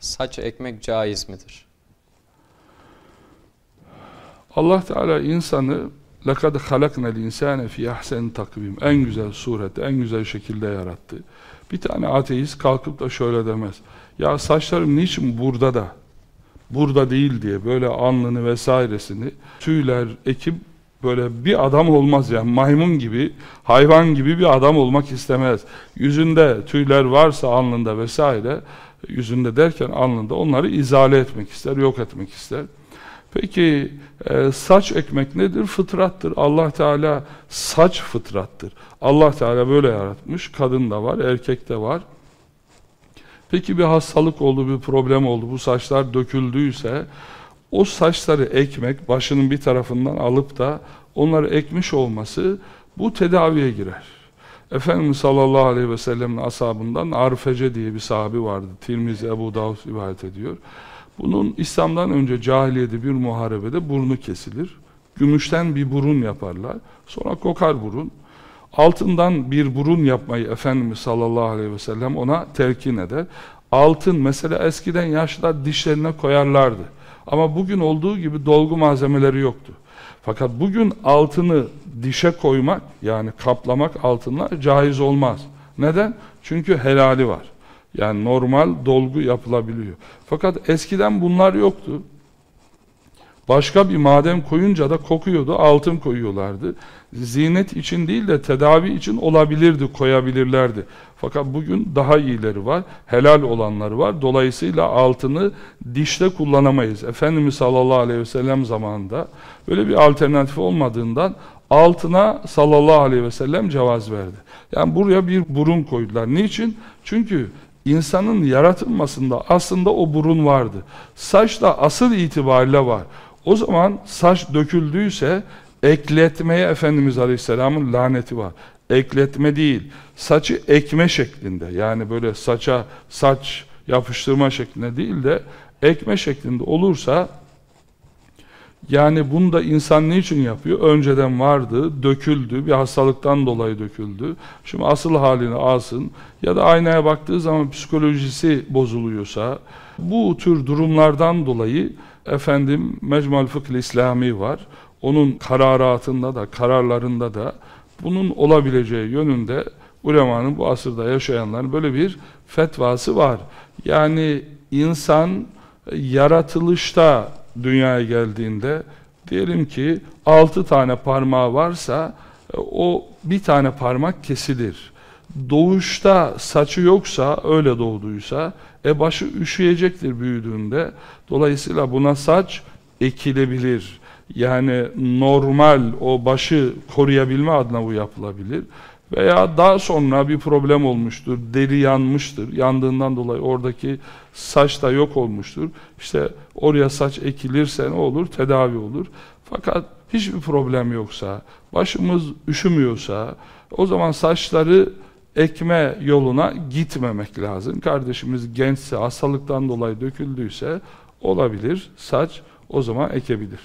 saç ekmek caiz midir? Allah Teala insanı لَقَدْ خَلَقْنَا الْاِنْسَانَ فِي اَحْسَنِ takvim En güzel surette, en güzel şekilde yarattı. Bir tane ateist kalkıp da şöyle demez. Ya saçlarım niçin burada da, burada değil diye böyle alnını vesairesini tüyler ekip böyle bir adam olmaz yani maymun gibi, hayvan gibi bir adam olmak istemez. Yüzünde tüyler varsa alnında vesaire, yüzünde derken alnında onları izale etmek ister, yok etmek ister. Peki e, saç ekmek nedir? Fıtrattır. Allah Teala saç fıtrattır. Allah Teala böyle yaratmış. Kadın da var, erkek de var. Peki bir hastalık oldu, bir problem oldu, bu saçlar döküldüyse o saçları ekmek, başının bir tarafından alıp da onları ekmiş olması bu tedaviye girer. Efendimiz sallallahu aleyhi ve sellem'in ashabından Arfece diye bir sahabi vardı. Tirmizi Ebu Davud rivayet ediyor. Bunun İslam'dan önce cahiliyede bir muharebede burnu kesilir. Gümüşten bir burun yaparlar. Sonra kokar burun. Altından bir burun yapmayı Efendimiz sallallahu aleyhi ve sellem ona telkin eder. Altın mesela eskiden yaşlılar dişlerine koyarlardı. Ama bugün olduğu gibi dolgu malzemeleri yoktu. Fakat bugün altını dişe koymak yani kaplamak altınla caiz olmaz. Neden? Çünkü helali var. Yani normal dolgu yapılabiliyor. Fakat eskiden bunlar yoktu. Başka bir maden koyunca da kokuyordu, altın koyuyorlardı. Zinet için değil de tedavi için olabilirdi, koyabilirlerdi. Fakat bugün daha iyileri var, helal olanları var. Dolayısıyla altını dişte kullanamayız. Efendimiz sallallahu aleyhi ve sellem zamanında böyle bir alternatif olmadığından altına sallallahu aleyhi ve sellem cevaz verdi. Yani buraya bir burun koydular. Niçin? Çünkü insanın yaratılmasında aslında o burun vardı. Saç da asıl itibariyle var. O zaman saç döküldüyse ekletmeye Efendimiz Aleyhisselam'ın laneti var. Ekletme değil, saçı ekme şeklinde yani böyle saça saç yapıştırma şeklinde değil de ekme şeklinde olursa yani bunu da insan niçin yapıyor? Önceden vardı, döküldü, bir hastalıktan dolayı döküldü. Şimdi asıl halini alsın ya da aynaya baktığı zaman psikolojisi bozuluyorsa bu tür durumlardan dolayı efendim Mecmual Fıkh İslami var. Onun kararatında da, kararlarında da bunun olabileceği yönünde ulemanın bu asırda yaşayanların böyle bir fetvası var. Yani insan yaratılışta dünyaya geldiğinde diyelim ki altı tane parmağı varsa o bir tane parmak kesilir. Doğuşta saçı yoksa öyle doğduysa e başı üşüyecektir büyüdüğünde. Dolayısıyla buna saç ekilebilir. Yani normal o başı koruyabilme adına bu yapılabilir. Veya daha sonra bir problem olmuştur, deri yanmıştır. Yandığından dolayı oradaki saç da yok olmuştur. İşte oraya saç ekilirse ne olur? Tedavi olur. Fakat hiçbir problem yoksa, başımız üşümüyorsa o zaman saçları ekme yoluna gitmemek lazım. Kardeşimiz gençse, hastalıktan dolayı döküldüyse olabilir, saç o zaman ekebilir.